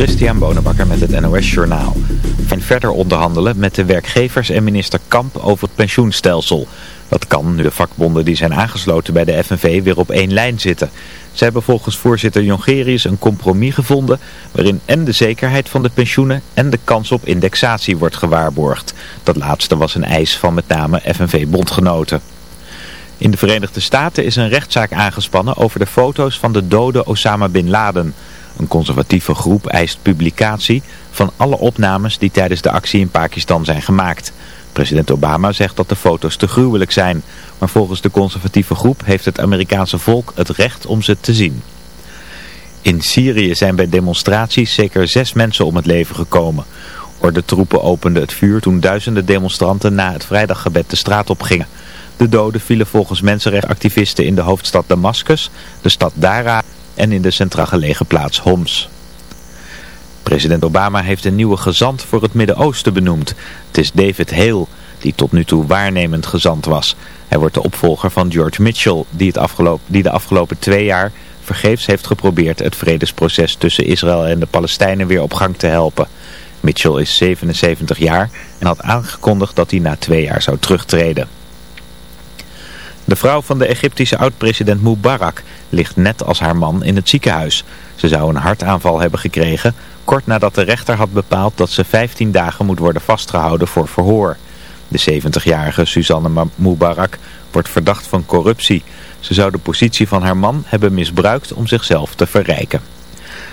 Christian Bonenbakker met het NOS Journaal. En verder onderhandelen met de werkgevers en minister Kamp over het pensioenstelsel. Dat kan nu de vakbonden die zijn aangesloten bij de FNV weer op één lijn zitten. Ze hebben volgens voorzitter Jongerius een compromis gevonden... waarin en de zekerheid van de pensioenen en de kans op indexatie wordt gewaarborgd. Dat laatste was een eis van met name FNV-bondgenoten. In de Verenigde Staten is een rechtszaak aangespannen over de foto's van de dode Osama Bin Laden... Een conservatieve groep eist publicatie van alle opnames die tijdens de actie in Pakistan zijn gemaakt. President Obama zegt dat de foto's te gruwelijk zijn. Maar volgens de conservatieve groep heeft het Amerikaanse volk het recht om ze te zien. In Syrië zijn bij demonstraties zeker zes mensen om het leven gekomen. troepen openden het vuur toen duizenden demonstranten na het vrijdaggebed de straat op gingen. De doden vielen volgens mensenrechtenactivisten in de hoofdstad Damascus, de stad Dara en in de centraal gelegen plaats Homs. President Obama heeft een nieuwe gezant voor het Midden-Oosten benoemd. Het is David Hale, die tot nu toe waarnemend gezant was. Hij wordt de opvolger van George Mitchell, die, het afgelopen, die de afgelopen twee jaar vergeefs heeft geprobeerd het vredesproces tussen Israël en de Palestijnen weer op gang te helpen. Mitchell is 77 jaar en had aangekondigd dat hij na twee jaar zou terugtreden. De vrouw van de Egyptische oud-president Mubarak ligt net als haar man in het ziekenhuis. Ze zou een hartaanval hebben gekregen, kort nadat de rechter had bepaald dat ze 15 dagen moet worden vastgehouden voor verhoor. De 70-jarige Suzanne Mubarak wordt verdacht van corruptie. Ze zou de positie van haar man hebben misbruikt om zichzelf te verrijken.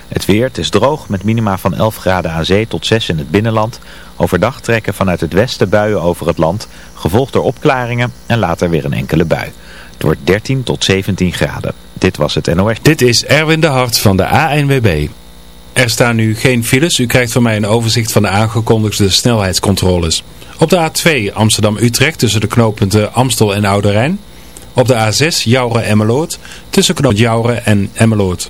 Het weer, het is droog met minima van 11 graden aan zee tot 6 in het binnenland. Overdag trekken vanuit het westen buien over het land, gevolgd door opklaringen en later weer een enkele bui. Het wordt 13 tot 17 graden. Dit was het NOS. Dit is Erwin de Hart van de ANWB. Er staan nu geen files. U krijgt van mij een overzicht van de aangekondigde snelheidscontroles. Op de A2 Amsterdam-Utrecht tussen de knooppunten Amstel en Oude Rijn. Op de A6 Jouren-Emmeloord tussen knooppunt Jouren en Emmeloord.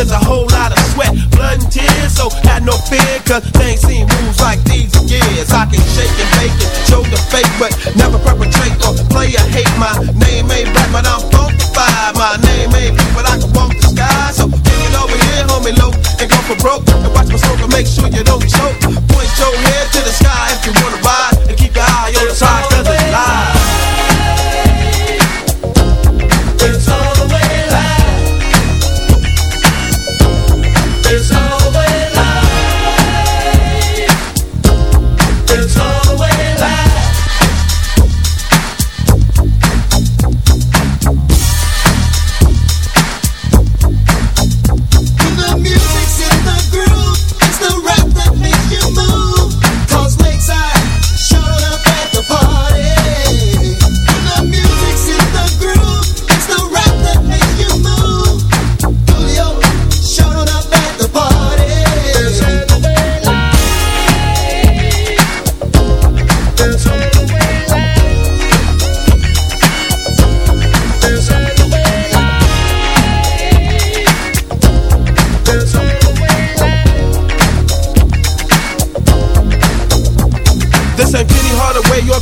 is a whole lot of sweat, blood and tears. So have no fear, cause they ain't seen moves like these in years. I can shake and bake and show the fake, but never perpetrate or play a hate. My name ain't black, but I'm funkified. My name ain't blue, but I can walk the sky. So take it over here, homie, low, and go for broke. And watch my stroke and make sure you don't choke. Point your head to the sky if you wanna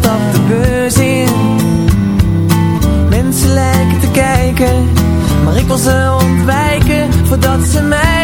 stap de bus in. Mensen lijken te kijken Maar ik wil ze ontwijken Voordat ze mij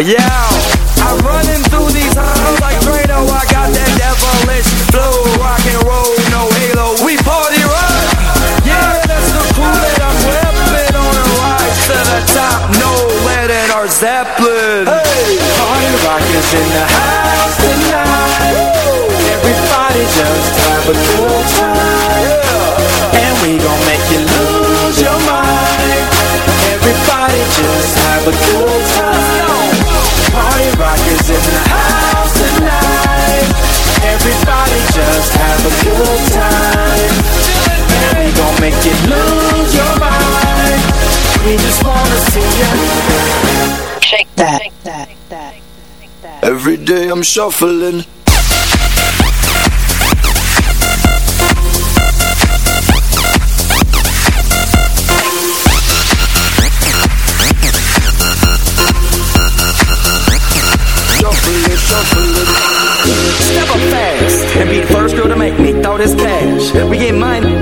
Yeah. make you lose your mind. We just wanna see you shake that. Every day I'm shuffling. Step up fast and be the first girl to make me throw this cash. We get money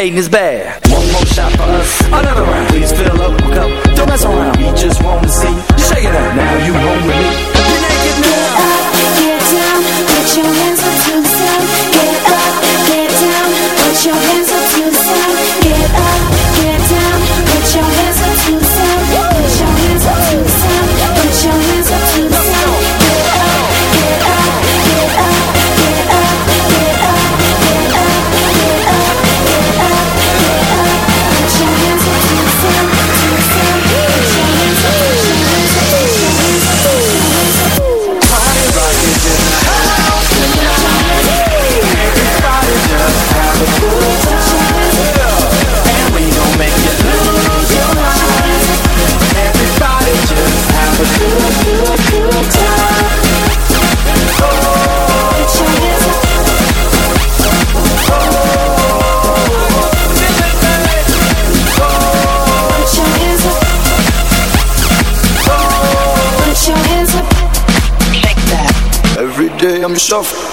hating is bad. One more shot for us, another round. Please fill up a cup, don't mess around. We just wanna see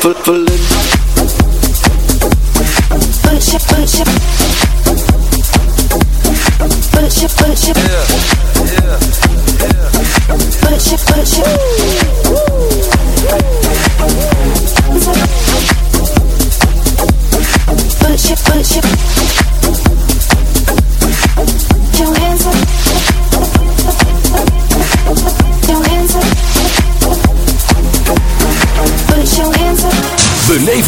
full, full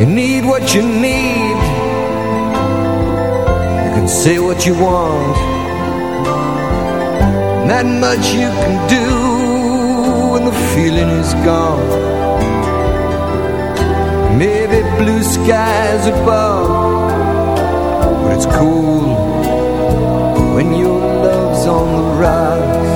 You need what you need. You can say what you want. And That much you can do When the feeling is gone. Maybe blue skies above But it's cool When your love's on the rise.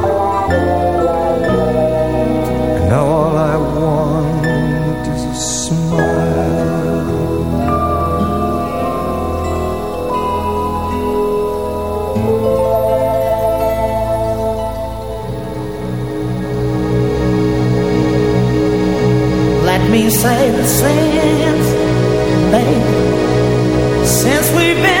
say the same thing since we've been.